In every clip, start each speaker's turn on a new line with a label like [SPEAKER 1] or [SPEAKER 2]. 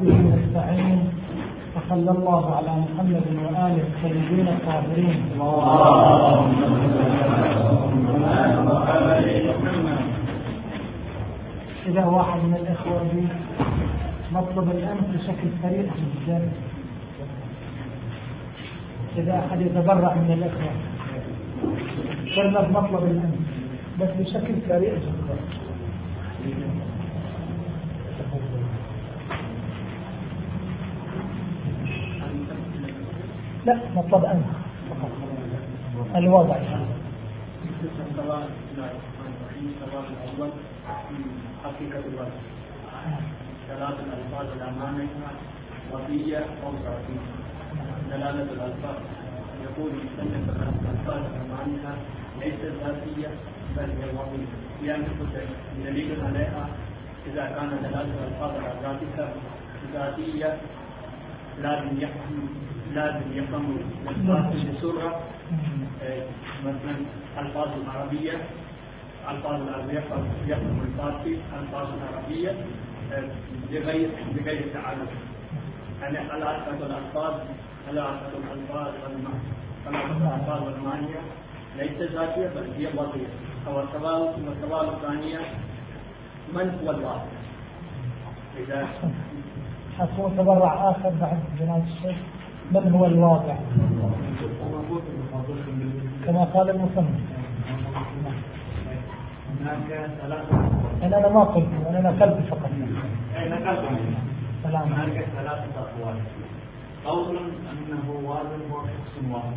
[SPEAKER 1] نستعين وصلى الله على محمد وآله الطيبين الطاهرين. إذا واحد من الإخوة بي مطلب الأمس بشكل سريع جدا. إذا أحد يتبرع من الإخوة. صرنا بمطلب الأمس بس بشكل سريع جدا. لا مطلب أنت الوضع.
[SPEAKER 2] حقيقة الوضع ثلاث الألفاظ الأمانة وفية صرفية دلالة الألفاظ يقول المصنف الألفاظ الأمانة ليست ذاتية بل هي وضعية لأن دليل عليها إذا كان دلالة الألفاظ على ذاتها ذاتية لازم يحكم لازم يفهم الألفاظ بسرعة مثلا الألفاظ العربية الألفاظ العربية يفهم الفارسي الألفاظ العربية بغير بغير تعرف يعني علاقة الألفاظ؟ علاقة الألفاظ علاقة الألفاظ والمعنية ليست ذاتية بل هي وضعية أو السؤال السؤال الثانية من هو الواقع؟ إذا
[SPEAKER 1] حكون تبرع آخر بعد جناز الشيخ. من هو الواقع؟ كما قال المصنف.
[SPEAKER 2] هناك ثلاثة
[SPEAKER 1] أنا ما قلت أنا نقلت فقط.
[SPEAKER 2] نقلت
[SPEAKER 1] سلام.
[SPEAKER 2] هناك ثلاثة أقوال قول أنه واجب هو شخص واحد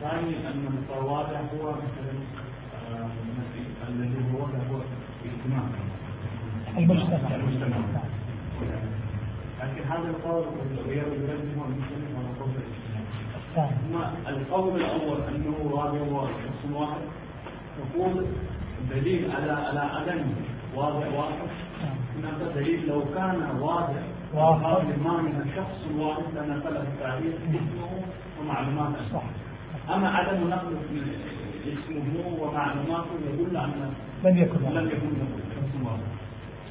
[SPEAKER 2] ثاني أن الواضع هو مثلا الذي هو هو اجتماع
[SPEAKER 1] المجتمع
[SPEAKER 2] المجتمع. لكن هذا القول غير المسلم على قول أما القول الأول أنه واضع هو شخص واحد يقول دليل على على عدم واضع واحد. هناك دليل لو كان واضع
[SPEAKER 1] واحد.
[SPEAKER 2] هذا ما من الشخص الواحد لنقله التاريخ اسمه ومعلوماته.
[SPEAKER 1] صح.
[SPEAKER 2] أما عدم نقل اسمه ومعلوماته يدل على
[SPEAKER 1] لم يكن
[SPEAKER 2] لم. يكن له شخص واحد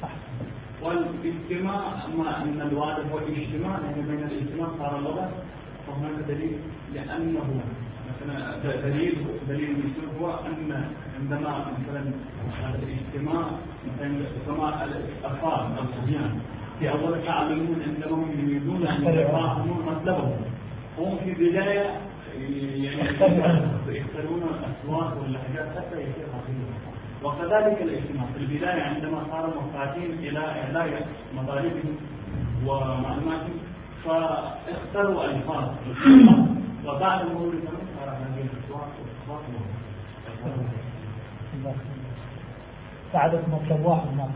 [SPEAKER 1] صح
[SPEAKER 2] والاجتماع أما أن الواجب هو الاجتماع لأن بين الاجتماع صار لغة فهناك دليل لأنه مثلا دليل دليل المسلم هو أن عندما مثلا الاجتماع مثلا سماع الأطفال أو الصبيان في أول تعلمون أنهم يريدون أن يفهموا مطلبهم. هم في البداية يعني يختارون الأصوات واللهجات حتى يصير حقيقة وكذلك الاجتماع. في البداية عندما صاروا محتاجين إلى إعلاء مطالبهم ومعلوماتهم فاختاروا ألفاظ وبعد مرور الزمن صار هذه الأصوات والأصوات.
[SPEAKER 1] ساعدك مطلب واحد ما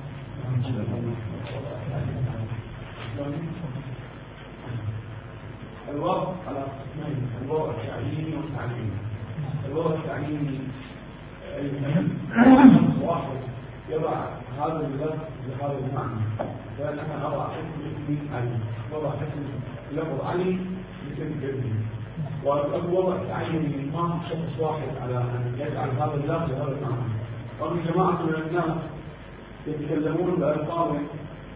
[SPEAKER 3] الوضع على قسمين الوضع التعليمي والتعليمي الوضع التعليمي واحد يضع هذا اللفظ بهذا المعنى فأنا أنا أضع اسم اسمي علي وضع اسم لفظ علي باسم ابني والوضع التعليمي ما هو شخص واحد على أن يجعل هذا اللفظ بهذا المعنى وفي جماعة من الناس يتكلمون بألفاظ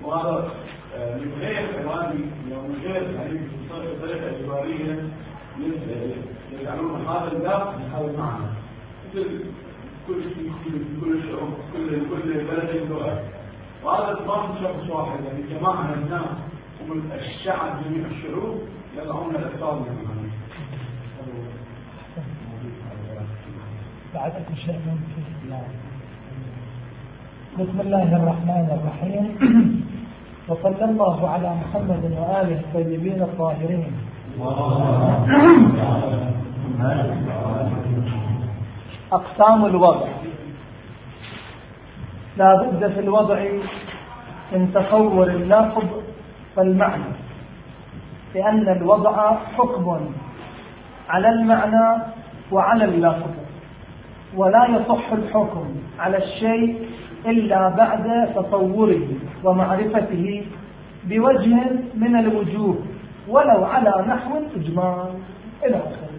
[SPEAKER 3] وهذا من غير إرادي ومن غير يعني بطريقة إجبارية يجعلون هذا اللفظ بهذا المعنى. مثل كل كل كل شعوب كل كل بلد لغة وهذا ما هو شخص واحد يعني جماعة من الناس ومن الشعب جميع الشعوب يضعون الألفاظ بالمعنى
[SPEAKER 1] بعد شيء ممكن بسم الله الرحمن الرحيم. وصلى الله على محمد وآله الطيبين الطاهرين. أقسام الوضع. لا بد في الوضع من تصور اللفظ والمعنى لأن الوضع حكم على المعنى وعلى اللفظ ولا يصح الحكم على الشيء إلا بعد تصوره ومعرفته بوجه من الوجوه ولو على نحو الإجمال إلى آخره.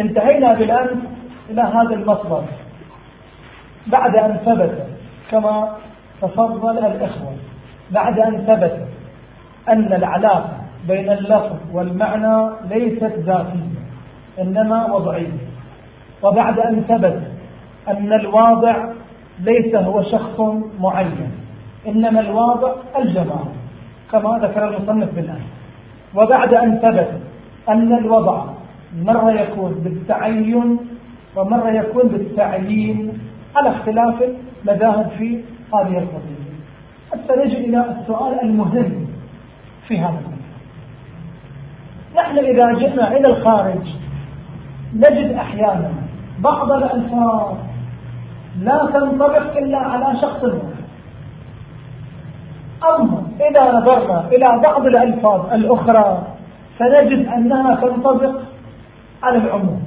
[SPEAKER 1] انتهينا بالأمس إلى هذا المصدر. بعد أن ثبت كما تفضل الإخوة بعد أن ثبت أن العلاقة بين اللفظ والمعنى ليست ذاتية إنما وضعية. وبعد أن ثبت أن الواضع ليس هو شخص معين إنما الواضع الجماعة كما ذكر المصنف بالآن. وبعد أن ثبت أن الوضع مرة يكون بالتعين ومرة يكون بالتعيين. على اختلاف المذاهب في هذه القضية. حتى نجي إلى السؤال المهم في هذا الموضوع. نحن إذا جئنا إلى الخارج نجد أحيانا بعض الألفاظ لا تنطبق إلا على شخص واحد. أما إذا نظرنا إلى بعض الألفاظ الأخرى فنجد أنها تنطبق على العموم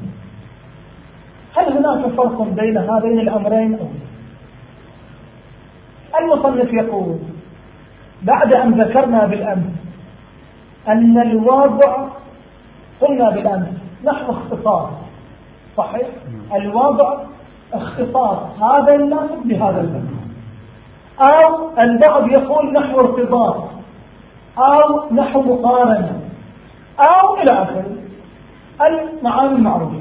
[SPEAKER 1] هل هناك فرق بين هذين الأمرين أو المصنف يقول بعد أن ذكرنا بالأمس أن الواضع قلنا بالأمس نحو اختصار صحيح؟ الوضع اختصاص هذا اللفظ بهذا اللفظ أو البعض يقول نحو ارتباط أو نحو مقارنة أو إلى آخره. المعاني المعروفة.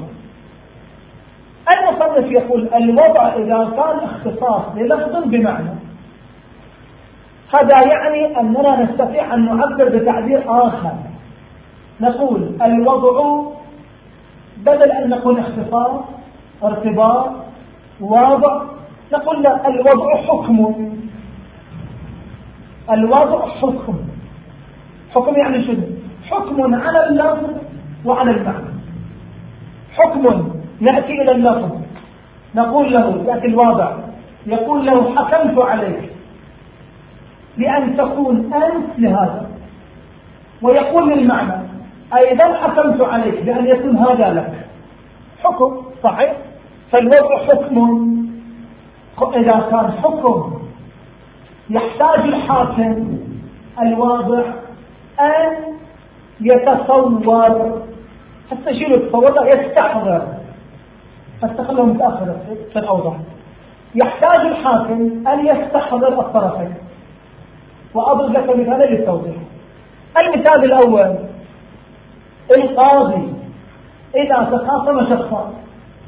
[SPEAKER 1] المصنف يقول الوضع إذا كان اختصاص للفظ بمعنى. هذا يعني أننا نستطيع أن نعبر بتعبير آخر. نقول الوضع بدل أن نقول اختصاص ارتباط واضع نقول لا الوضع حكم. الوضع حكم. حكم يعني شنو؟ حكم على اللفظ وعلى المعنى. حكم نأتي إلى اللفظ نقول له يأتي الواضع. يقول له حكمت عليك لأن تكون أنت لهذا. ويقول للمعنى أيضا حكمت عليك بأن يكون هذا لك. حكم صحيح؟ فالوضع حكم. إذا كان حكم يحتاج الحاكم الواضع أن يتصور حتى شيء يتصور يستحضر فاستخله متأخر في الأوضاع. يحتاج الحاكم أن يستحضر الطرفين. وأضرب لك مثالا للتوضيح. المثال الأول القاضي إذا تخاصم شخصان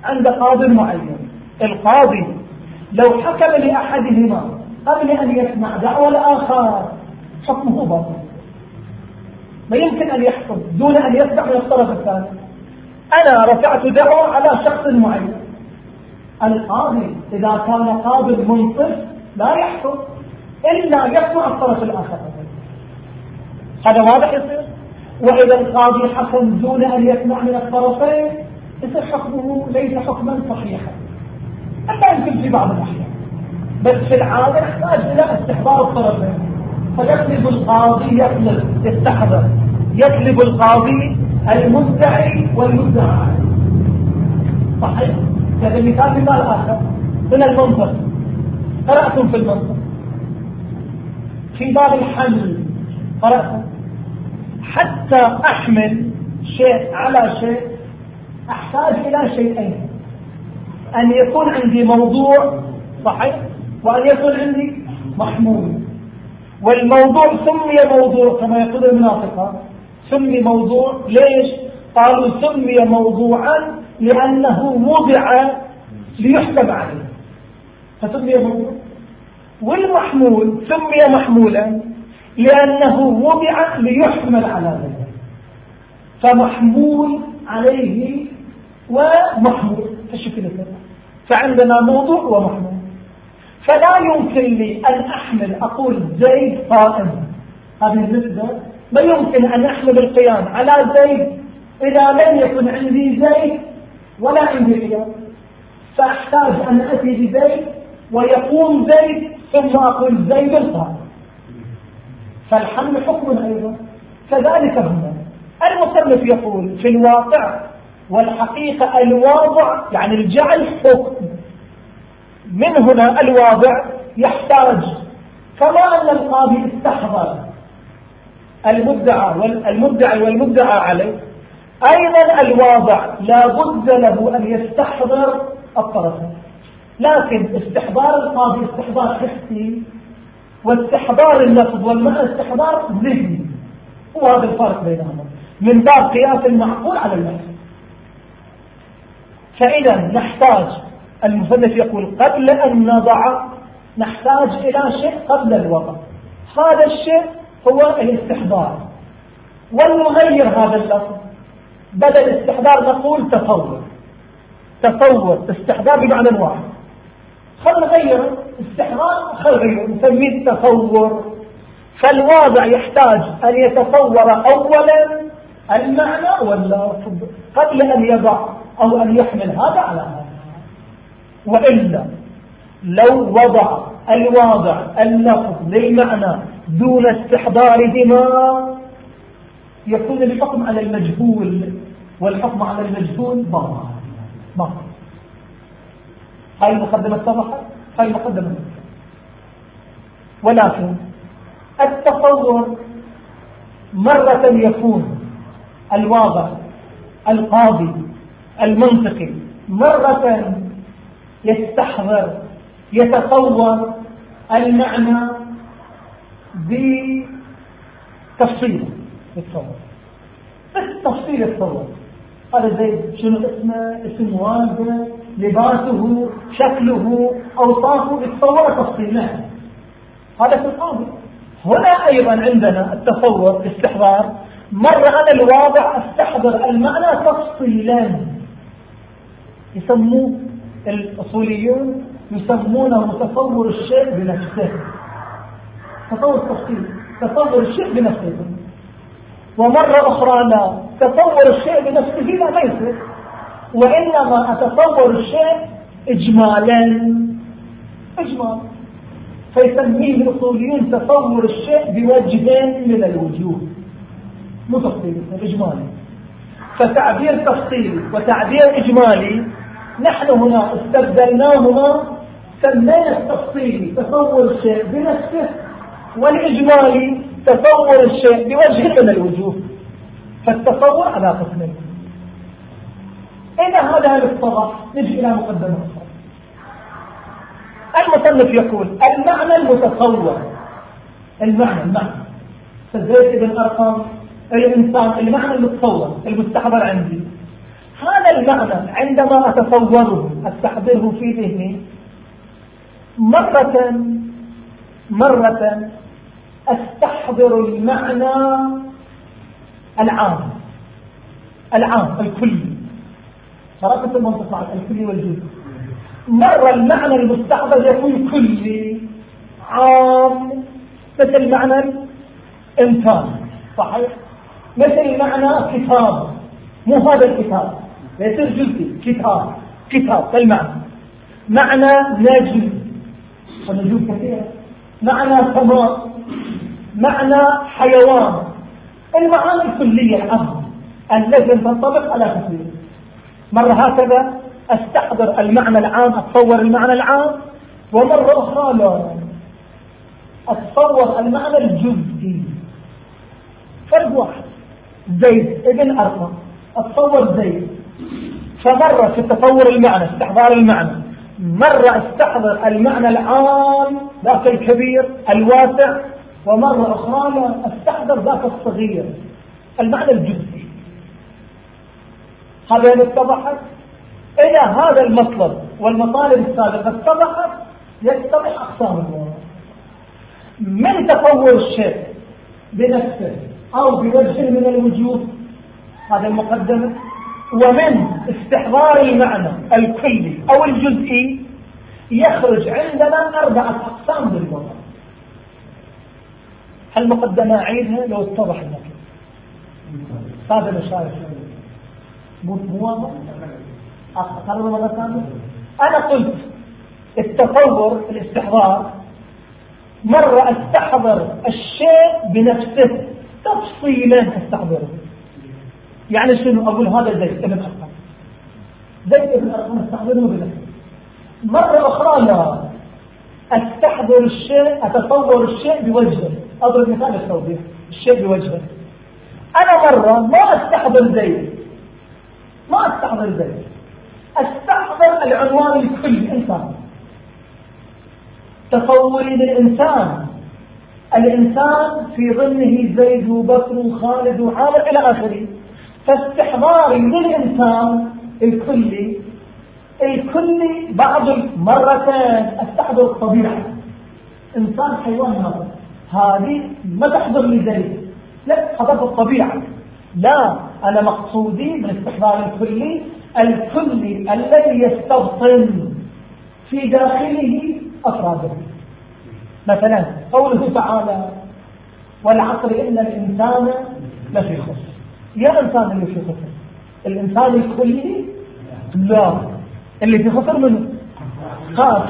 [SPEAKER 1] عند قاضي معين القاضي لو حكم لأحدهما قبل أن يسمع دعوى الآخر حكمه باطل. ما يمكن أن يحكم دون أن يسمع من الطرف الثاني أنا رفعت دعوة على شخص معين. القاضي إذا كان قاضي منصف لا يحكم إلا يسمع الطرف الآخر. هذا واضح يصير وإذا القاضي حكم دون أن يسمع من الطرفين يصير حكمه ليس حكما صحيحا. حتى يمكن في بعض الأحيان. بس في العادة يحتاج إلى استحضار الطرفين. فيطلب القاضي يطلب يستحضر يطلب القاضي المدعي والمدعى. صحيح. هذا مثال مثال آخر. من المنطق. قرأتم في المنطق. في باب الحمل. قرأتم. حتى أحمل شيء على شيء أحتاج إلى شيئين. أن يكون عندي موضوع صحيح وأن يكون عندي محمول. والموضوع سمي موضوع كما يقول المناطقة سمي موضوع ليش؟ قالوا سمي موضوعا لأنه وضع ليحكم عليه. فسمي موضوع. والمحمول سمي محمولا لأنه وضع ليحمل على ذلك. فمحمول عليه ومحمول. الشكل فعندنا موضوع ومحمول. فلا يمكن لي أن أحمل أقول زيد قائم. هذه النسبة. ما يمكن أن أحمل القيام على زيد إذا لم يكن عندي زيد ولا عندي قيام فأحتاج أن أتي بزيد ويقوم زيد ثم أقول زيد القائم. فالحمل حكم أيضا. كذلك هنا. المصنف يقول في الواقع والحقيقة الواضع يعني الجعل حكم. من هنا الواضع يحتاج كما أن القاضي استحضر المدعى والمدعي والمدعى عليه. أيضا الواضع لا بد له أن يستحضر الطرفين لكن استحضار القاضي استحضار حسي واستحضار اللفظ والمعنى استحضار ذهني. هو هذا الفرق بينهما. من باب قياس المعقول على اللفظ فإذا نحتاج المثلث يقول قبل أن نضع نحتاج إلى شيء قبل الوضع هذا الشيء هو الاستحضار. ونغير هذا اللفظ. بدل استحضار نقول تصور تصور استحضار بمعنى واحد. خل نغير. استحضار خل نغير. نسميه التصور فالواضع يحتاج أن يتصور أولا المعنى واللفظ قبل أن يضع أو أن يحمل هذا على هذا. وإلا لو وضع الواضع اللفظ للمعنى دون استحضارهما يكون الحكم على المجهول والحكم على المجهول باطل باطل هاي المقدمة اتضحت هاي المقدمة ولكن التصور مرة يكون الواضع القاضي المنطقي مرة يستحضر يتصور المعنى بتفصيل يتصور بالتفصيل يتصور هذا زي شنو اسمه؟ اسم والده لباسه شكله أوصافه يتصور تفصيلا هذا في القاضي هنا أيضا عندنا التصور استحضار. مرة أنا الواضع استحضر المعنى تفصيلا. يسموه الأصوليون يسمونه تصور الشيء بنفسه تصور تفصيل. تصور الشيء بنفسه ومرة أخرى لا. تصور الشيء بنفسه لا ليس. وإنما أتصور الشيء إجمالا. إجمال فيسميه الأصوليون تصور الشيء بوجه من الوجوه. مو تفصيلي إجمالي فتعبير تفصيلي وتعبير إجمالي نحن هنا استبدلناهما سمينا التفصيلي تصور الشيء بنفسه والإجمالي تصور الشيء بوجه من الوجوه. فالتصور على قسمين. إذا هذا اتضح نجي إلى مقدمة المصنف يقول المعنى المتصور. المعنى المعنى. فزيت ابن أرقام الإنسان المعنى المتصور المستحضر عندي. هذا المعنى عندما أتصوره أستحضره في ذهني. مرة مرة أستحضر المعنى العام العام الكلي. فرقة المنطقة الكلي والجزء. مرة المعنى المستحضر يكون كلي عام. مثل معنى الإنسان صحيح؟ مثل معنى كتاب مو هذا الكتاب. يصير جزئي كتاب كتاب المعنى معنى نجم ونجوم كثيرة معنى سماء معنى حيوان. المعاني الكلية العام التي تنطبق على كثير. مرة هكذا أستحضر المعنى العام أتصور المعنى العام. ومرة أخرى لا. أتصور المعنى الجزئي فرق واحد. زيد ابن أرقم أتصور زيد. فمرة في تصور المعنى استحضار المعنى. مرة استحضر المعنى العام ذاك الكبير الواسع ومرة أخرى استحضر ذاك الصغير. المعنى الجزئي. هذا اتضحت؟ إذا هذا المطلب والمطالب السابقة اتضحت يتضح أقسام الواقع من تصور الشيء؟ بنفسه أو بوجه من الوجوه هذا المقدمة. ومن استحضار المعنى الكلي أو الجزئي يخرج عندنا أربعة أقسام بالوضع المقدمة أعيدها؟ لو اتضح لك. هذا مشارك مو واضح؟ أقرر مرة ثانية. أنا قلت التصور الاستحضار. مرة أستحضر الشيء بنفسه. تفصيلا أستحضره. يعني شنو؟ أقول هذا زيد ابن أرقم. زيد ابن أرقم استحضره بنفسه مرة أخرى لا. أستحضر الشيء أتصور الشيء بوجهه. أضرب مثال التوضيح. الشيء بوجهه. أنا مرة ما أستحضر زيد. ما أستحضر زيد. أستحضر العنوان الكلي إنسان تصوري للإنسان. الإنسان في ظنه زيد وبكر وخالد وعامر إلى آخره. فاستحضاري للإنسان الكلي الكلي بعض المرتين استحضر الطبيعة. إنسان حيوان هذا. هذه ما تحضر لي زيد لا حضرت الطبيعة. لا أنا مقصودي من استحضار الكلي الكلي الذي يستبطن في داخله أفراده مثلا قوله تعالى والعصر إن الإنسان لفي خسر. يا إنسان اللي في خسر. الإنسان الكلي لا. اللي في خسر منه.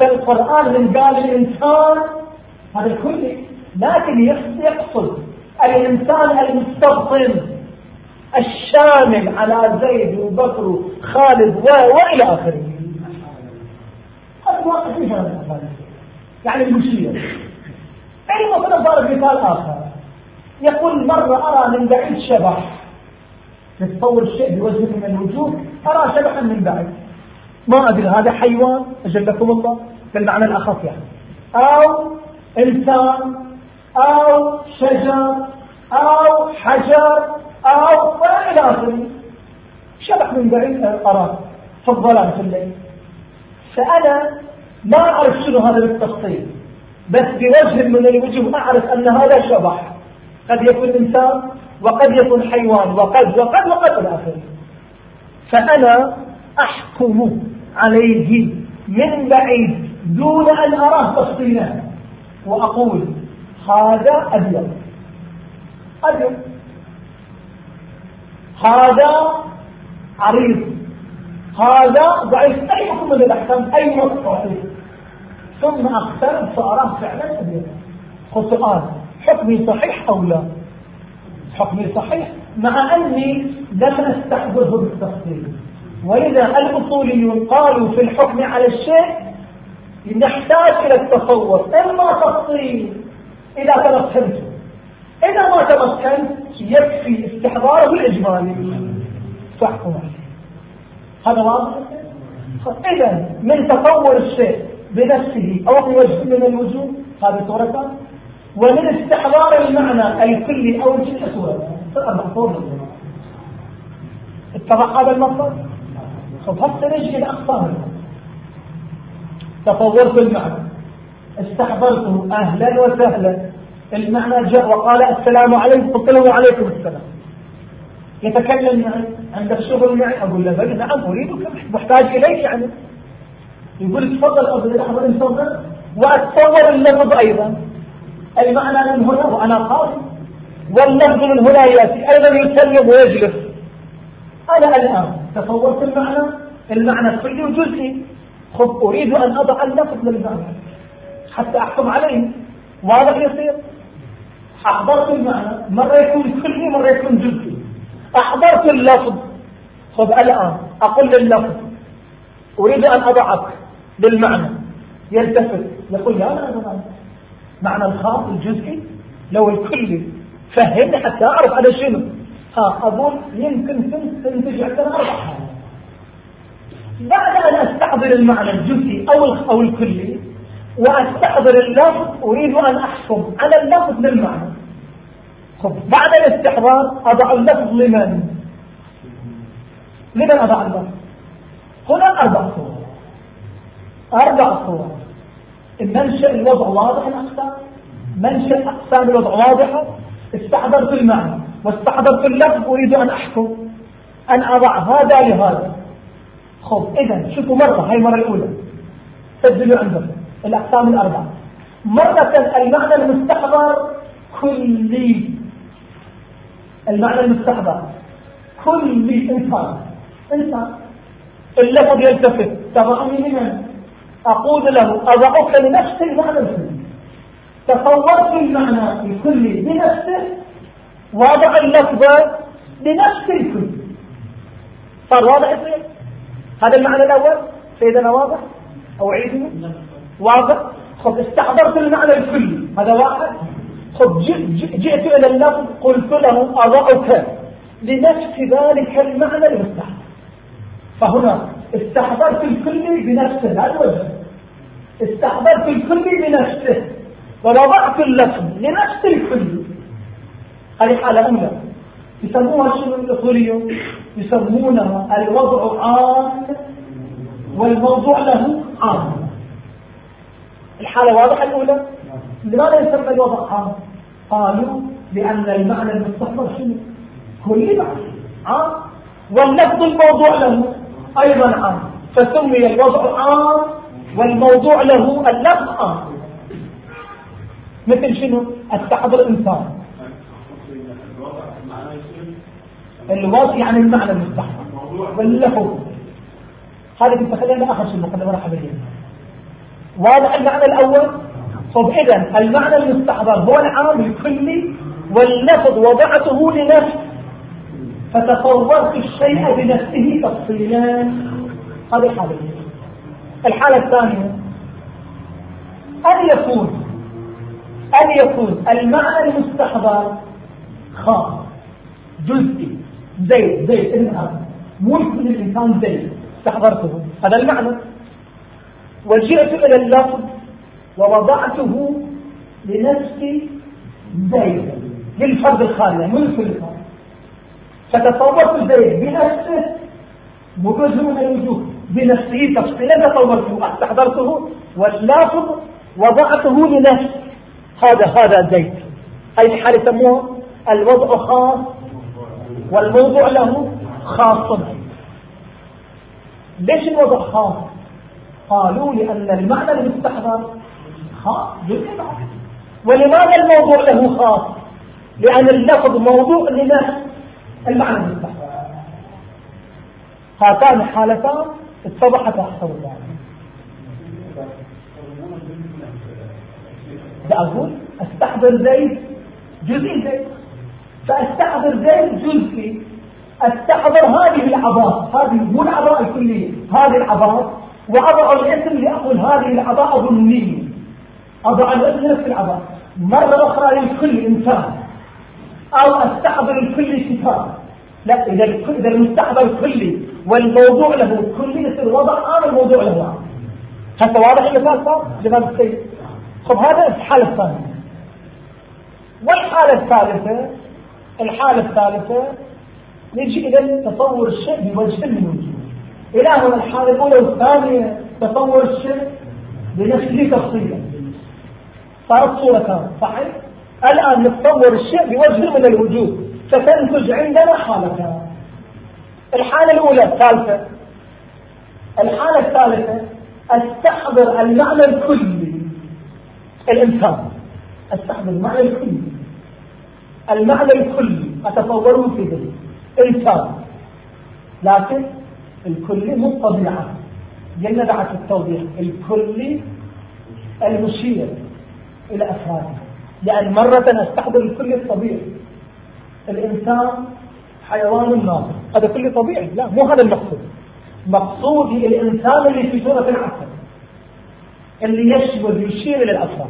[SPEAKER 1] القرآن من قال الإنسان هذا الكلي. لكن يقصد الإنسان المستبطن الشامل على زيد وبكر وخالد وإلى آخره. هذا واقع في هذا يعني المشير. أي مثلا ضرب مثال آخر. يقول مرة أرى من بعيد شبح. تتصور الشيء بوجه من الوجوه أرى شبحا من بعيد ما أدري هذا حيوان؟ أجلكم الله. بالمعنى الأخص يعني. أو إنسان أو شجر أو حجر أو إلى آخره. شبح من بعيد أراه في الظلام في الليل. فأنا ما أعرف شنو هذا بالتفصيل؟ بس بوجه من الوجوه أعرف أن هذا شبح. قد يكون إنسان وقد يكون حيوان وقد وقد وقد إلى آخره. فأنا أحكم عليه من بعيد دون أن أراه تفصيلا. وأقول هذا أبيض. أبيض. هذا عريض. هذا ضعيف. أي حكم من الأحكام؟ أي نص ثم أختلف فأراه فعلا أبيض. خطئان حكمي صحيح أو لا؟ حكمي صحيح مع أني لم أستحضره بالتفصيل. ولذا الأصوليون قالوا في الحكم على الشيء نحتاج إلى التصور إما تفصيل إذا تمكنت. إذا ما تمكنت يكفي استحضاره الإجمالي. فاحكم عليه هذا واضح؟ إذا من تطور الشيء بنفسه أو بوجه من الوجوه هذه صورتان ومن استحضار المعنى الكلي أو الجزء أربع صور اتفق هذا المطلب فهسه نجي أقسام تطورت المعنى. استحضرته أهلا وسهلا. المعنى جاء وقال السلام عليكم قلت له وعليكم السلام. يتكلم معي عندك شغل معي؟ أقول له بل نعم أريدك محتاج إليك يعني. يقول تفضل أقول لحظة انتظر. وأتصور اللفظ أيضا. المعنى من هنا؟ وأنا قاضي. واللفظ من هنا يأتي. أيضا يسلم ويجلس؟ أنا الآن تصورت المعنى. المعنى كلي وجزئي خذ أريد أن أضع اللفظ للمعنى. حتى أحكم عليه. واضح يصير أحضرت المعنى. مرة يكون كلي مرة يكون جزئي. أحضرت اللفظ. خذ الآن أقول لللفظ. أريد أن أضعك بالمعنى يلتفت يقول لا لا لا. معنى الخاص الجزئي لو الكلي فهمني حتى أعرف على شنو. ها أقول يمكن تنتج عندنا أربع حالات بعد أن أستحضر المعنى الجزئي أو أو الكلي وأستحضر اللفظ أريد أن أحكم على اللفظ للمعنى خب بعد الاستحضار أضع اللفظ لمن؟ لمن أضع اللفظ؟ هنا أربع صور. أربع صور. المنشأ الوضع واضح الأقسام منشأ أقسام الوضع واضحة؟ استحضرت المعنى واستحضرت اللفظ أريد أن أحكم أن أضع هذا لهذا. خب إذا شوفوا مرة هاي المرة الأولى. سجلوا عندكم الأقسام الأربعة. مرة المعنى المستحضر كلي المعنى المستحضر. كلي إنسان. إنسان. اللفظ يلتفت. تضعني لمن؟ أقول له أضعك لنفس المعنى الكلي تصورت المعنى الكلي بنفسه وضع اللفظ بنفس الكل. صار واضح يصير هذا المعنى الأول؟ سيدنا واضح؟ أو عيده واضح؟ خب استحضرت المعنى الكلي هذا واحد. خب جئت إلى اللفظ قلت له أضعك لنفس ذلك المعنى المستحضر. فهنا استحضرت الكلي بنفسه هذا وجه استحضرت الكلي بنفسه ووضعت اللفظ لنفس الكل. هذه حالة أولى يسموها شنو الأصوليون؟ يسمونها الوضع عام والموضوع له عام. الحالة واضحة الأولى؟ لماذا يسمى الوضع عام؟ قالوا لأن المعنى المستحضر شنو؟ كل معنى عام. واللفظ الموضوع له أيضا عام. فسمي الوضع عام والموضوع له اللفظ عام مثل شنو؟ التحضر الإنسان. الوضع يعني المعنى المستحضر. واللفظ هذه كنت خلينا آخر شيء المقدمة راح أبين واضح المعنى الأول؟ طب إذا المعنى المستحضر هو العام الكلي واللفظ وضعته لنفس فتصورت الشيء بنفسه تفصيلا. هذه الحالة الحالة الثانية. أن يكون أن يكون المعنى المستحضر خاص جزئي زيد زيد الإنسان ملك الإنسان زيد استحضرته. هذا المعنى. وجئت إلى اللفظ ووضعته لنفسي زيد للفرد الخالي ملك الإنسان فتصورت زيد بنفسه بجزء من الوجوه بنفسه تفصيلا تصورته استحضرته واللافظ وضعته لنفسي هذا هذا زيد. هذه الحالة يسموها الوضع خاص والموضوع له خاص. ليش الوضع خاص؟ قالوا لأن المعنى المستحضر خاص ولماذا الموضوع له خاص؟ لأن اللفظ موضوع لنفس المعنى المستحضر هاتان حالتان اتضحت أحسن ذلك أقول أستحضر زيد جزء زيد. فأستحضر زيد جزئي. أستحضر هذه العضاء. هذه مو العضاء الكلية هذه العضاء. وأضع الاسم لأقول هذه العضاء ضمنية أضع الاسم نفس العضاء. مرة أخرى للكل إنسان. أو أستحضر الكل كتاب لا إذا إذا المستحضر كلي والموضوع له كلي يصير وضع عام الموضوع له عام حتى واضح المثال صار؟ جمال السيد. طب هذا الحالة الثانية. والحالة الثالثة الحالة الثالثة نجي إلى تصور الشيء بوجه من وجوه إلى هنا الحالة الأولى والثانية تصور الشيء بنفسه تفصيلا صارت صورة كاملة. صحيح؟ الآن نتصور الشيء بوجه من الوجوه فتنتج عندنا حالتان الحالة الأولى الثالثة. الحالة الثالثة أستحضر المعنى الكلي الإنسان أستحضر المعنى الكلي. المعنى الكلي أتصوره في ذلك. إنسان. لكن الكلي مو الطبيعة. قلنا بعد التوضيح. الكلي المشير إلى أفراده. لأن مرة أستحضر الكلي الطبيعي. الإنسان حيوان ناطق هذا كله طبيعي. لا مو هذا المقصود. مقصودي الإنسان اللي في سورة العسل اللي يشمل يشير إلى الأفراد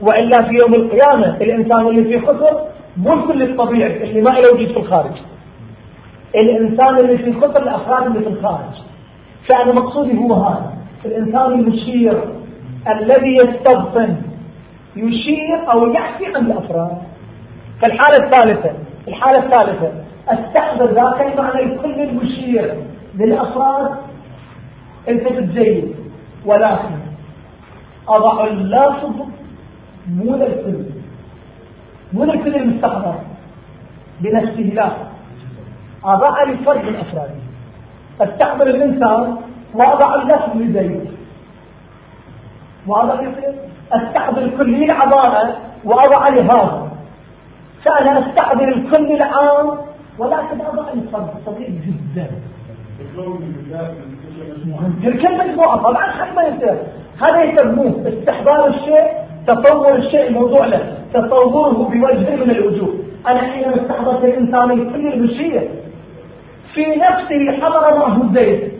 [SPEAKER 1] وإلا في يوم القيامة الإنسان اللي في خسر مو الكل الطبيعي اللي ما له وجود في الخارج. الإنسان اللي في خطر الأفراد اللي في الخارج. فأنا مقصودي هو هذا. الإنسان المشير الذي يستبطن يشير أو يحكي عن الأفراد. كالحالة الثالثة الحالة الثالثة أستحضر ذاك المعنى الكل المشير للأفراد التفت جيد ولكن أضع اللافظ مو للكل مو للكل المستحضر بنفسه لا. أضع لفرد من أفراده استعمل الإنسان وأضع اللفظ لزيد. وأضع أستحضر الكلية العبارة وأضع لهذا. فأنا استحضر الكل العام ولكن أضع الفرد صغير جدا. تلك المجموعة طبعا حتى ما هذا يسموه استحضار الشيء تطور الشيء الموضوع له. تطوره بوجه من الوجوه. أنا حينما استحضرت الإنسان الكل المشير في نفسه حضر معه زيد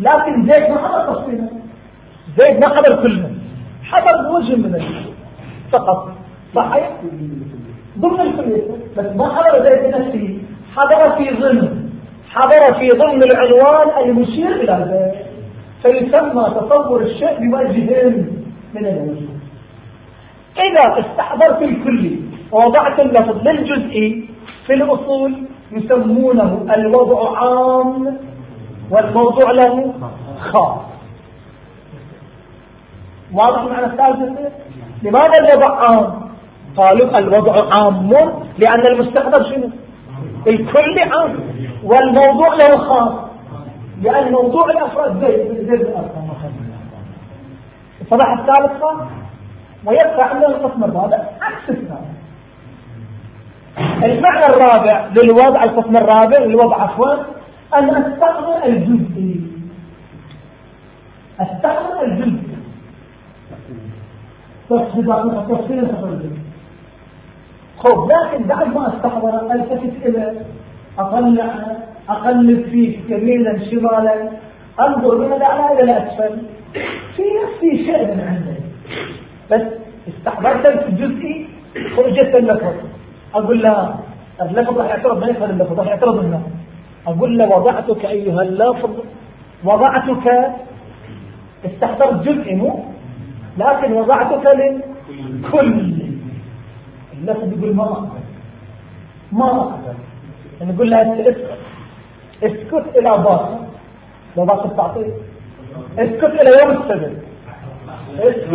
[SPEAKER 1] لكن زيد ما حضر تصويره زيد ما حضر كله حضر بوجه من الوجوه. فقط. صحيح؟ ضمن الكلية بس ما حضر زيد بنفسه حضر في ضمن حضر في ضمن العنوان المشير إلى زيد فيسمى تصور الشيء بوجه من الوجوه إذا استحضرت الكلي ووضعت اللفظ للجزئي في الأصول يسمونه الوضع عام والموضوع له خاص. واضح معنى الثالثة لماذا الوضع عام؟ قالوا الوضع عام لأن المستحضر شنو؟ الكل عام. والموضوع له خاص. لأن موضوع الأفراد زي زي الأفراد. الثالث خاص ويبقى عندنا القسم الرابع. عكس الثالث المعنى الرابع للوضع القسم الرابع للوضع عفوا أن أستغنى الجزء أستغنى الجزء تفصيل تفصيل خب لكن بعد ما استحضر التفت إلى أطلع أقلب فيه يمينا شمالا أنظر من الأعلى إلى الأسفل. في نفسي شيء من عندي. بس استحضرت الجزئي خرجت اللفظ. أقول له اللفظ راح يعترض ما يفهم اللفظ راح يعترض الناس أقول له وضعتك أيها اللفظ وضعتك استحضرت جزء مو لكن وضعتك لكل اللفظ يقول ما أقبل ما أقبل نقول لها اسكت. اسكت إلى باطل. لو باطل تعطيه. اسكت إلى يوم السبت. اسكت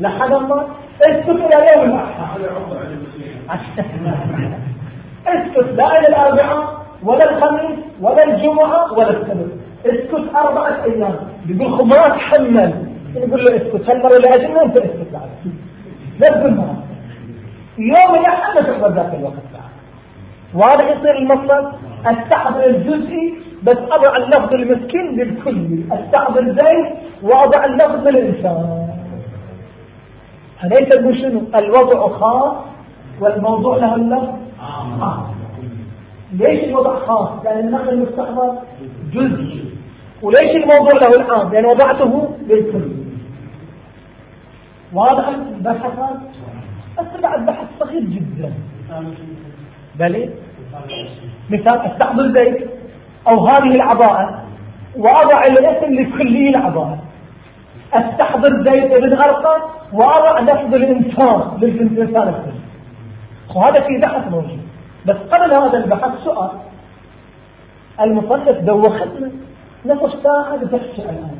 [SPEAKER 1] لحد الله اسكت إلى يوم الأحد. اسكت لا إلى الأربعاء ولا الخميس ولا الجمعة ولا السبت. اسكت أربعة أيام. يقول ما تحمل يقول له اسكت. هالمرة اللي أجلنا أنت اسكت لا تقول يوم الأحد تقبل ذاك الوقت. بعد واضح يصير المطلب أستحضر الجزئي بس أضع اللفظ المسكين بالكلي أستحضر زي وأضع اللفظ للإنسان. هليس شنو؟ الوضع خاص والموضوع له اللفظ؟ آه. ليش الوضع خاص؟ لأن النقل المستحضر؟ جزء. وليش الموضوع له العام؟ لأن وضعته بالكل واضح؟ البحث بس بعد بحث صغير جدا. بل مثال استحضر زيت أو هذه العباءة وأضع الاسم لكلي العباءة أستحضر زيت ابن غرقة وأضع لفظ الإنسان للإنسان الكلي وهذا في بحث موجود. بس قبل هذا البحث سؤال. المصنف دوختنا نصف ساعة بتحكي الآن.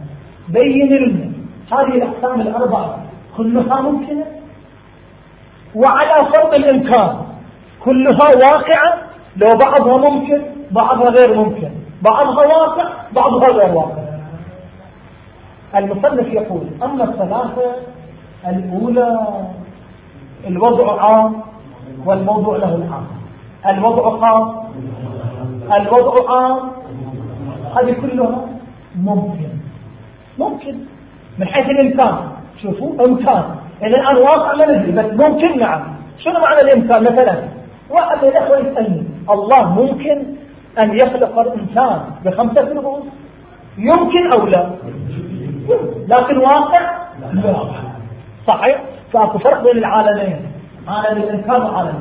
[SPEAKER 1] بين لنا هذه الأقسام الأربعة كلها ممكنة؟ وعلى فرض الإمكان. كلها واقعة لو بعضها ممكن بعضها غير ممكن. بعضها واقع بعضها غير واقع. المصنف يقول أما الثلاثة الأولى الوضع عام والموضوع له العام. الوضع خاص الوضع عام هذه كلها ممكن. ممكن. من حيث الإمكان. شوفوا إمكان. إذا الآن واقع ما ندري بس ممكن نعم. شنو معنى الإمكان مثلا؟ واحد من الأخوة يسألني الله ممكن أن يخلق الإنسان بخمسة رؤوس يمكن أو لا؟ لكن واقع؟ لا. صحيح؟ فأكو فرق بين العالمين. عالم الإنكار وعالم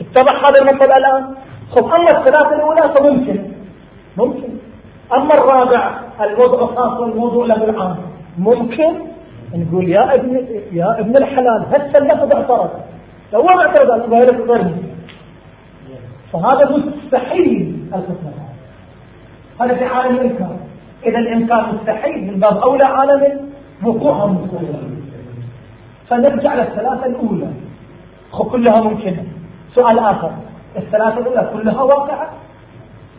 [SPEAKER 1] اتضح هذا المطلب الآن؟ خب أما الثلاثة الأولى فممكن. ممكن. أما الرابع الوضع الخاص والموضوع له العام. ممكن؟ نقول يا ابن يا ابن الحلال هسه اللفظ اعترض لو ما اعترض على ظاهرة الضرب فهذا مستحيل القسم هذا. في عالم الإنكار. إذا الإنكار مستحيل من باب أولى عالم وقوعها مستحيل فنرجع للثلاثة الأولى. كلها ممكنة. سؤال آخر. الثلاثة الأولى كلها واقعة؟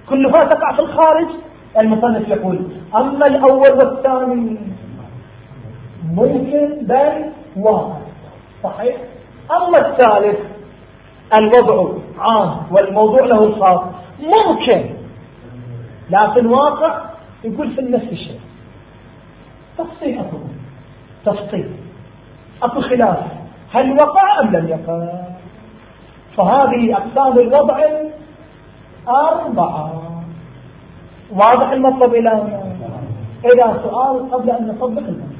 [SPEAKER 1] كلها تقع في الخارج؟ المصنف يقول أما الأول والثاني ممكن بل واقع. صحيح؟ أما الثالث الوضع عام والموضوع له الخاص. ممكن لكن واقع يقول في نفس الشيء تفصيل أكو. تفصيل أكو خلاف. هل وقع أم لم يقع؟ فهذه أقسام الوضع أربعة. واضح المطلب إلى إلى سؤال قبل أن نطبق المطلب.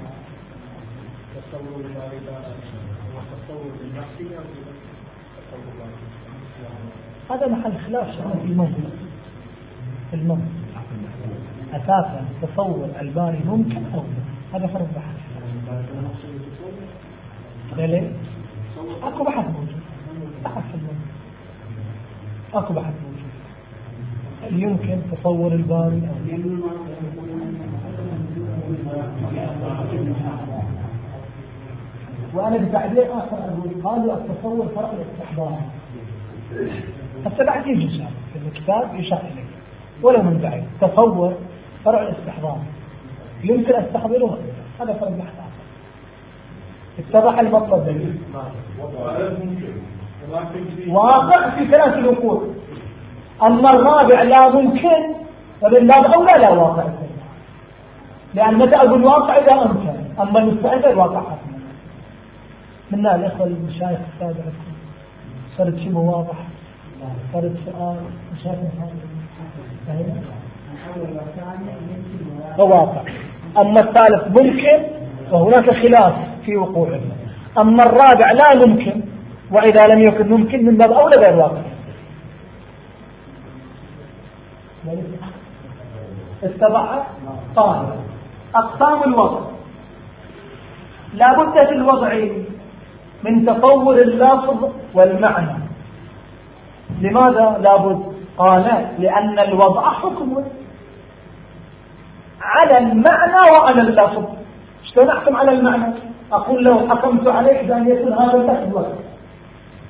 [SPEAKER 1] هذا محل خلاف في الموضوع في الموضوع أساسا تصور الباري ممكن أو لا. هذا فرض بحث. ليه؟ أكو بحث موجود. بحث أكو بحث موجود. هل يمكن تصور الباري أو وأنا بتعبير آخر أقول قالوا التصور فرق الاستحضار. هسه بعد يجي في الكتاب يشرح لك. ولو من بعيد تصور فرع الاستحضار. يمكن أستحضره. هذا فرق بحث آخر. اتضح المطلب دليل. واقع في ثلاث الوقوع أما الرابع لا ممكن فبالباب أولى لا واقع. لأن متى أقول الواقع إذا أمكن. أما المستعد الواقع حتما منا الإخوة المشايخ السابقة صارت شيء واضح؟ صارت سؤال مشايخ هو واقع أما الثالث ممكن وهناك خلاف في وقوعه أما الرابع لا ممكن وإذا لم يكن ممكن من باب أولى غير واقع اتبع قال أقسام الوضع. لا بد في الوضع من تطور اللفظ والمعنى. لماذا لا بد قال لأن الوضع حكم. على المعنى وعلى اللفظ. شلون أحكم على المعنى. أقول لو حكمت عليك بأن يكون هذا اللفظ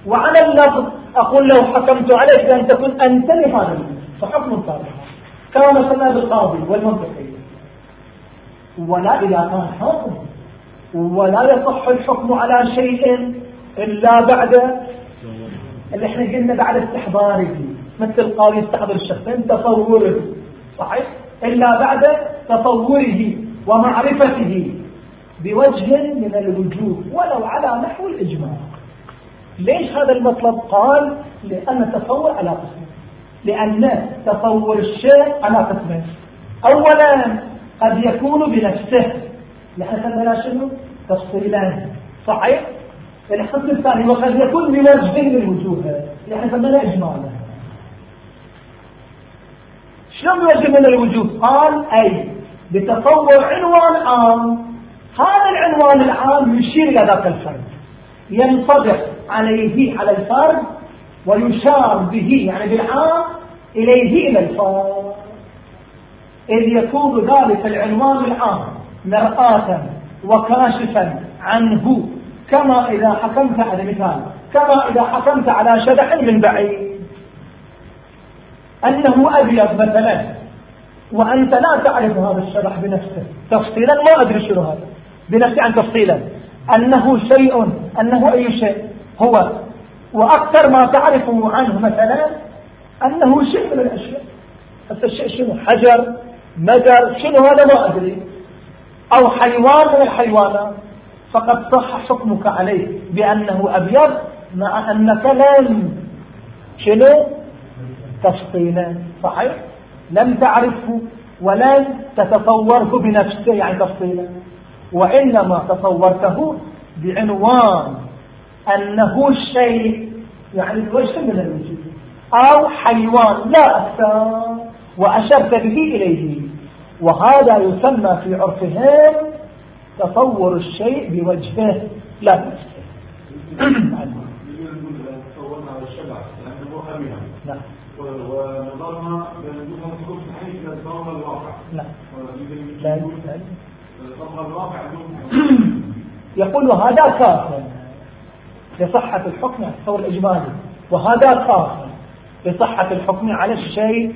[SPEAKER 1] وعلى اللفظ أقول لو حكمت عليك بأن تكون أنت لهذا فحكم صالح كما مثلنا بالقاضي والمنطقي. ولا إذا كان حكم. ولا يصح الحكم على شيء إلا بعد اللي إحنا قلنا بعد استحضاره. مثل القاضي يستحضر الشخصين تصوره؟ صحيح؟ إلا بعد تصوره ومعرفته بوجه من الوجوه ولو على نحو الإجماع. ليش هذا المطلب؟ قال لأن التصور على قسم لأن تصور الشيء على قسمين. أولا قد يكون بنفسه. نحن سمينا شنو تفصيلا صحيح؟ القسم الثاني وقد يكون بوجه من الوجوه. نحن سمينا إجمالا شلون بوجه من الوجوه؟ قال أي بتصور عنوان عام. هذا العنوان العام يشير إلى ذاك الفرد. ينطبق عليه على الفرد ويشار به يعني بالعام إليه إلى الفرد. إذ يكون ذلك العنوان العام. مرآة وكاشفا عنه كما إذا حكمت على مثال كما إذا حكمت على شبح من بعيد. أنه أبيض مثلا وأنت لا تعرف هذا الشبح بنفسه. تفصيلا ما أدري شنو هذا. بنفسي عن تفصيلا. أنه شيء أنه أي شيء هو. وأكثر ما تعرفه عنه مثلا أنه شيء من الأشياء. هذا الشيء شنو؟ حجر مدر شنو هذا ما أدري. أو حيوان من الحيوانات فقد صح حكمك عليه بأنه أبيض مع أنك لم. شنو؟ تفصيلا صحيح؟ لم تعرفه ولن تتصوره بنفسه يعني تفصيلا وإنما تصورته بعنوان أنه الشيء يعني الوجه من الوجود أو حيوان لا أكثر وأشرت به إليه. وهذا يسمى في عرفهم تصور الشيء بوجهه. لا. بوجهه نعم يقول هذا كافر لصحة الحكم على التصور الإجمالي. وهذا كافر لصحة الحكم على الشيء.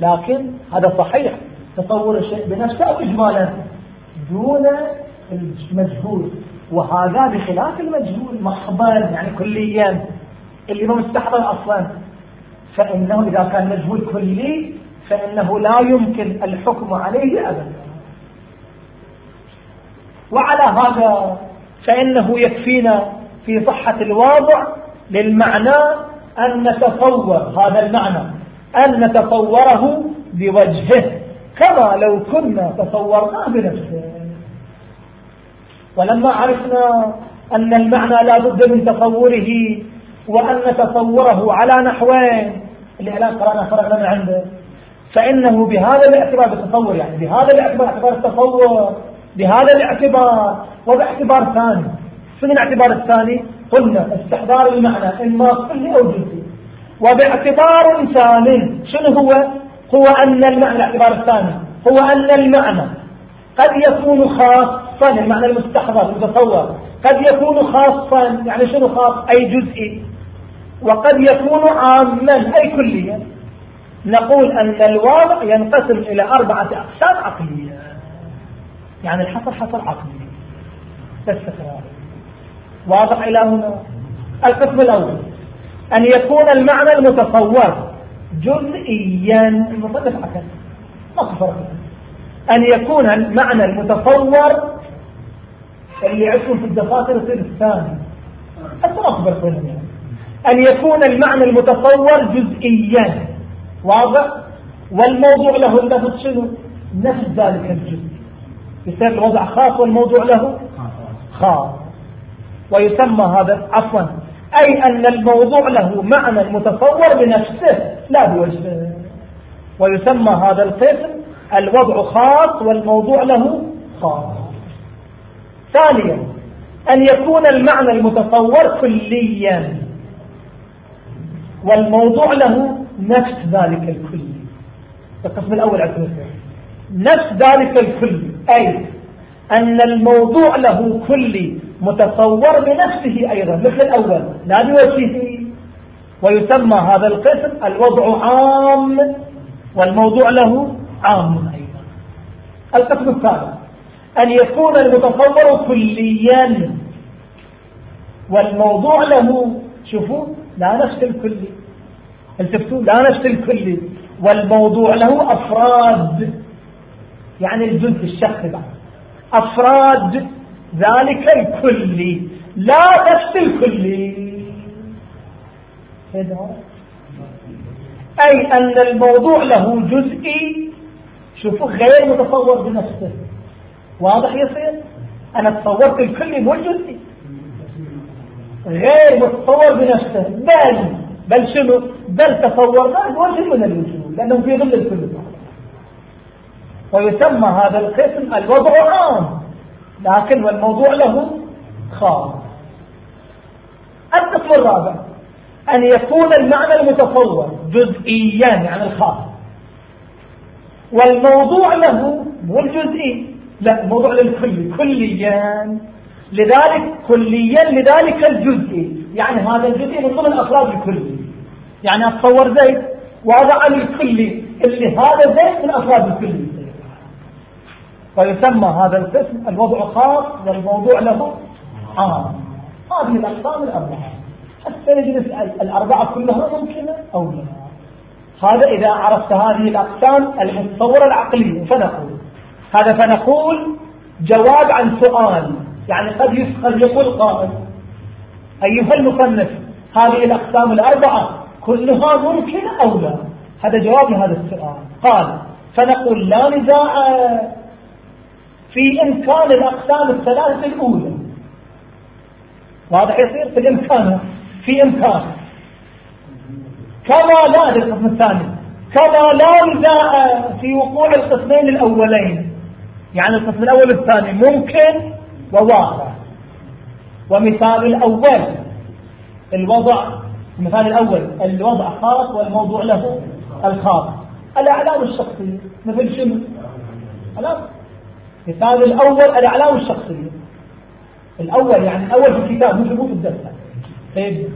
[SPEAKER 1] لكن هذا صحيح. تصور الشيء بنفسه أو إجمالا. دون المجهول. وهذا بخلاف المجهول محضر يعني كليا. اللي ما مستحضر أصلا. فإنه إذا كان مجهول كلي فإنه لا يمكن الحكم عليه أبدا. وعلى هذا فإنه يكفينا في صحة الواضع للمعنى أن نتصور هذا المعنى. أن نتصوره بوجهه. كما لو كنا تصورناه بنفسه. ولما عرفنا أن المعنى لا بد من تصوره وأن نتصوره على نحوين اللي الآن قرأنا فرغنا من عنده. فإنه بهذا الاعتبار بالتصور يعني بهذا الاعتبار اعتبار التصور بهذا الاعتبار وباعتبار ثاني. شنو الاعتبار الثاني؟ قلنا استحضار المعنى إما كلي أو جزئي وباعتبار ثاني شنو هو؟ هو أن المعنى الاعتبار الثاني. هو أن المعنى قد يكون خاصا المعنى المستحضر المتصور. قد يكون خاصا يعني شنو خاص؟ أي جزئي. وقد يكون عاما أي كليا. نقول أن الواضع ينقسم إلى أربعة أقسام عقلية. يعني الحصر حصر عقلي. استقرار واضح إلى هنا. القسم الأول. أن يكون المعنى المتصور. جزئيا المصنف عكس ما أن يكون المعنى المتصور اللي عندكم في الدفاتر يصير الثاني. حتى أخبر يعني. أن يكون المعنى المتصور جزئيا. واضح؟ والموضوع له اللفظ شنو؟ نفس ذلك الجزء. يصير الوضع خاص والموضوع له خاص. ويسمى هذا عفوا أي أن الموضوع له معنى متصور بنفسه. لا بوجهه ويسمى هذا القسم الوضع خاص والموضوع له خاص. ثانيا أن يكون المعنى المتصور كليا. والموضوع له نفس ذلك الكلي. القسم الأول على نفس ذلك الكلي. أي أن الموضوع له كلي متصور بنفسه أيضا. مثل الأول لا بوجهه. ويسمى هذا القسم الوضع عام والموضوع له عام أيضا. القسم الثالث أن يكون المتصور كليا. والموضوع له شوفوا لا نفس الكلي. التفتوا لا نفس الكلي. والموضوع له أفراد. يعني الجزء الشخصي بعد. أفراد ذلك الكلي. لا نفس الكلي. أي أن الموضوع له جزئي شوفوا غير متصور بنفسه. واضح يصير أنا تصورت الكلي مو الجزئي غير متصور بنفسه. بل بل شنو؟ بل تصورناه بوجه من الوجوه لأنه في ظل الكل. ويسمى هذا القسم الوضع عام. لكن والموضوع له خاص. القسم الرابع. أن يكون المعنى المتصور جزئيا يعني الخاص والموضوع له مو الجزئي لا الموضوع للكل كليا لذلك كليا لذلك الجزئي. يعني هذا الجزئي من ضمن أفراد الكلي. يعني أتصور زيت وضع الكلي اللي هذا زيت من أفراد الكلي. فيسمى هذا القسم الوضع خاص والموضوع له عام. هذه الأقسام الأربعة. حتى نسأل الأربعة كلها ممكنة أو لا؟ هذا إذا عرفت هذه الأقسام المتصورة العقلية فنقول. هذا فنقول جواب عن سؤال. يعني قد قد يقول قائل. أيها المصنف هذه الأقسام الأربعة كلها ممكنة أو لا؟ هذا جواب لهذا السؤال. قال فنقول لا نزاع في إمكان الأقسام الثلاثة الأولى. واضح يصير في الإمكان. في إمكان كما لا القسم الثاني. كما لا نزاع في وقوع القسمين الأولين. يعني القسم الأول والثاني ممكن وواقع. ومثال الأول الوضع. المثال الأول الوضع خاص والموضوع له الخاص الأعلام الشخصية مثل شنو؟ مثال الأول الأعلام الشخصية الأول يعني الأول في الكتاب مش مو في الدفتر. طيب.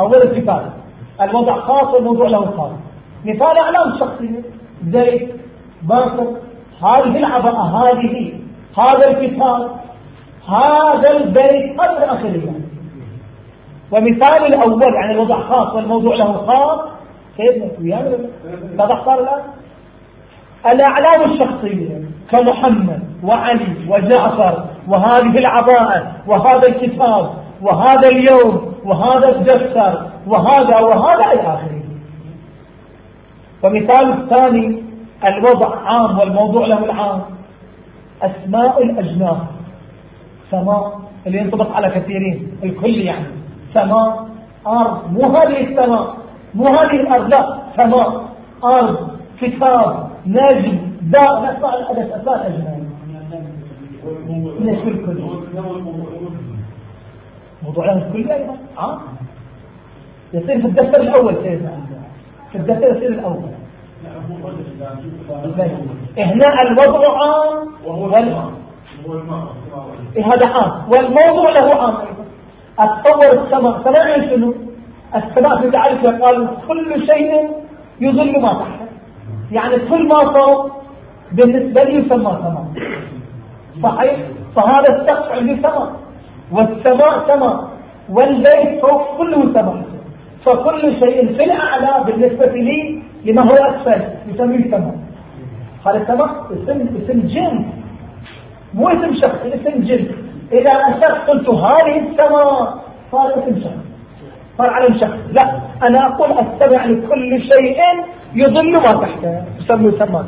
[SPEAKER 1] أول الكتاب الوضع خاص والموضوع له خاص. مثال أعلام الشخصية زي باكر هذه العباءة هذه هذا الكتاب هذا البيت قدر آخره ومثال الأول يعني الوضع خاص والموضوع له خاص. سيدنا ويانا اتضح صار الآن الأعلام الشخصية كمحمد وعلي وجعفر وهذه العباءة وهذا الكتاب وهذا اليوم وهذا الدفتر وهذا وهذا إلى آخره. ومثال الثاني الوضع عام والموضوع له العام. أسماء الأجناس. سماء اللي ينطبق على كثيرين. الكل يعني. سماء أرض. مو هذه السماء. مو هذه الأرض. لا سماء. أرض. كتاب. نجم. داء نسمع الأسماء الأجناس ليش الكل موضوع له الكلي أيضا. عام يصير في الدفتر الأول سيدنا في الدفتر يصير الأول. هنا الوضع عام وهو هذا عام. والموضوع له عام أتصور السماء السماء شنو؟ السماء في تعرف قال كل شيء يظل ما تحت. يعني كل ما فوق بالنسبة لي يسمى سماء. صحيح؟ فهذا السقف عندي سماء. والسماء سماء والبيت فوق كله سماء. فكل شيء في الأعلى بالنسبة لي لما هو أسفل يسميه سماء. هذا السماء اسم اسم جنس مو اسم شخص اسم جنس إذا أشخص قلت هذه السماء صار اسم شخص. صار علم شخص. لا أنا أقول أستمع لكل شيء يظل ما تحته يسمى سماء.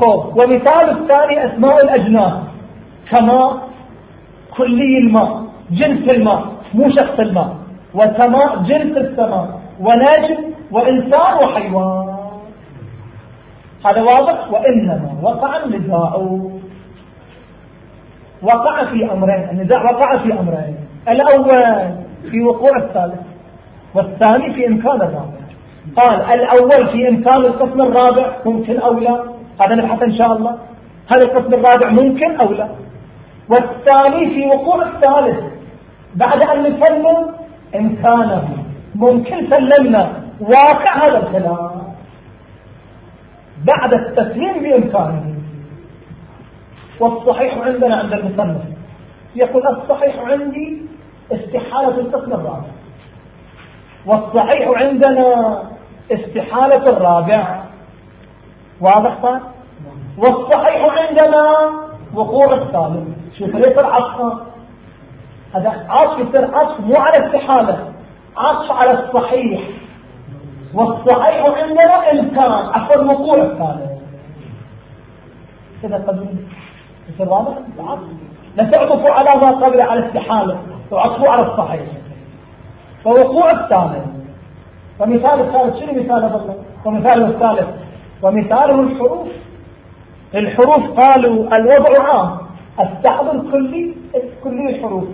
[SPEAKER 1] خب ومثال الثاني أسماء الأجناس. كماء كلي الماء جنس الماء مو شخص الماء. وسماء جنس السماء. ونجم وإنسان وحيوان. هذا واضح؟ وإنما وقع النزاع. وقع في أمرين. النزاع وقع في أمرين. الأول في وقوع الثالث والثاني في إمكان الرابع. قال الأول في إمكان القسم الرابع ممكن أو لا؟ هذا نبحث إن شاء الله. هل القسم الرابع ممكن أو لا؟ والثاني في وقوع الثالث. بعد أن نسلم إمكانه ممكن سلمنا. واقع هذا الخلاف بعد التسليم بإمكانه. والصحيح عندنا عند المصنف. يقول الصحيح عندي استحالة القسم الرابع. والصحيح عندنا استحالة الرابع. واضح صار والصحيح عندنا وقوع الثالث. شوف ليس العطف هذا عطف يصير عطف مو على استحالة عطف على الصحيح. والصحيح عندنا إمكان عفوا وقوع الثالث كذا قبل يصير واضح؟ العطف لا تعطفوا على ما قبل على استحالة تعطفوا على الصحيح. فوقوع الثالث ومثال الثالث شنو مثال هذا ومثاله الثالث. ومثاله الحروف. الحروف قالوا الوضع عام. استحضر كلي كلي الحروف.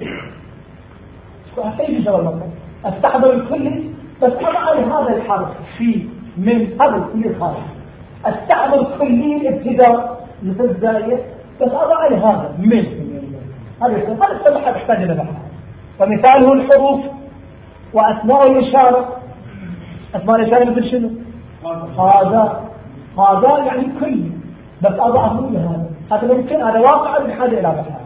[SPEAKER 1] كيف جواب استحضر الكلي بس اضع هذا الحرف. في من قبل كل خارج استحضر كلي الابتداء مثل الزايد بس اضع هذا. من. هذا هذا السمحة تحتاج إلى بحث فمثاله الحروف. واسماء الإشارة. اسماء الإشارة مثل شنو؟ هذا. هذا. يعني كل بس أضعه لهذا. هذا ممكن هذا واقع بحاجة إلى بحث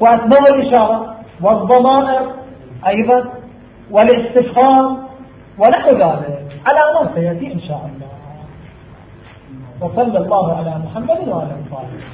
[SPEAKER 1] وأسباب الإشارة والضمائر أيضا والاستفهام ونحو ذلك. على ما سيأتي إن شاء الله. وصلى الله على محمد وعلى آله وصحبه.